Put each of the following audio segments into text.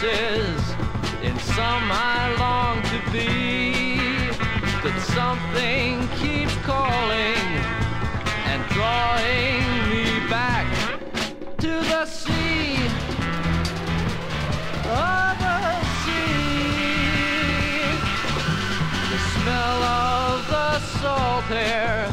places, in some I long to be. But something keeps calling and drawing me back to the sea. Oh, the sea. The smell of the salt air,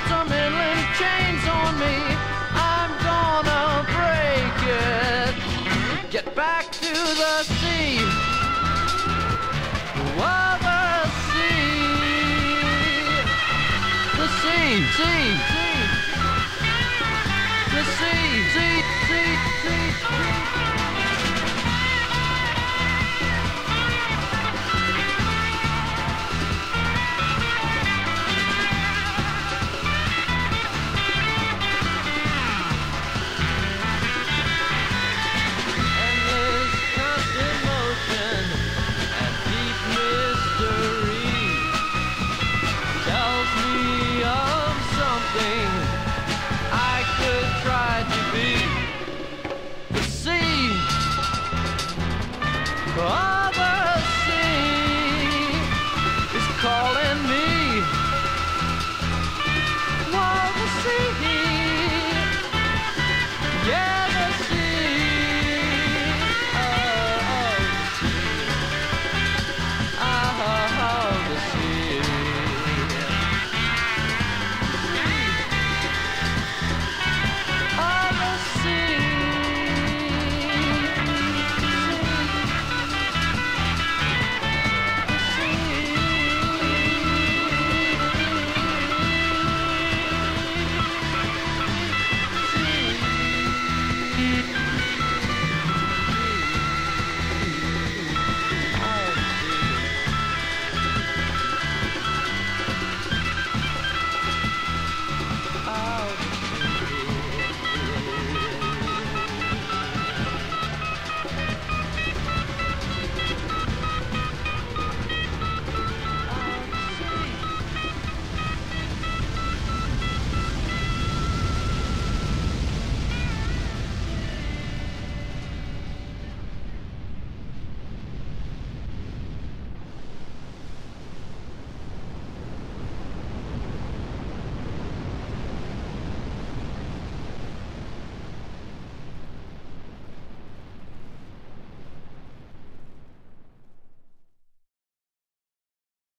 back to the sea. Oh, the sea. The sea, sea, sea.